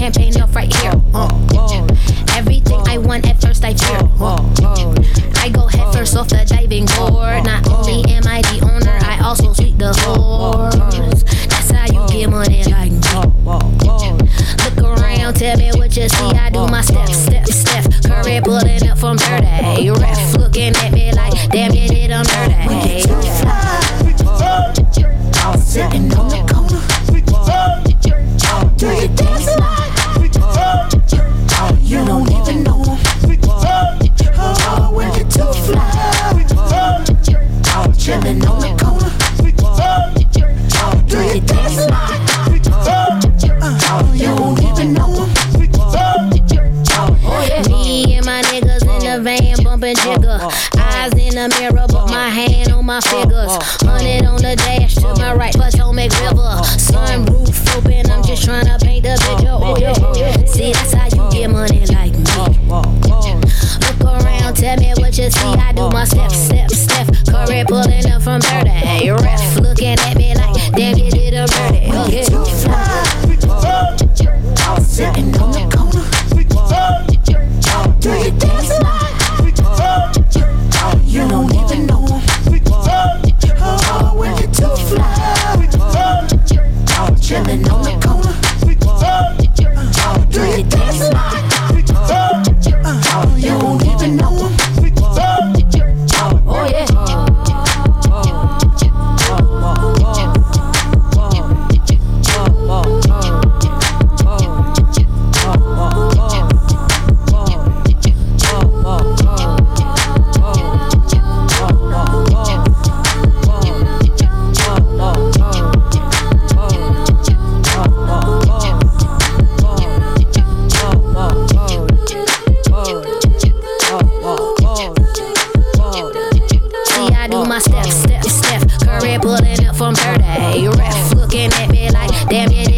campaign up right here. Everything I want at first I fear. I go head first off the diving board. Not only am I the owner, I also sweep the whores. That's how you get money like me. Look around, tell me what you see. I do my step, step, step. Curry pulling up from dirty. Ref looking at me like See, that's how you get money like me. Look around, tell me what you see. I do my step, step, step. Curry pulling up from there to hey, rest. step, step. Curry pulling up from 30. Ref looking at me like, damn, it.